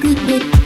Good, good.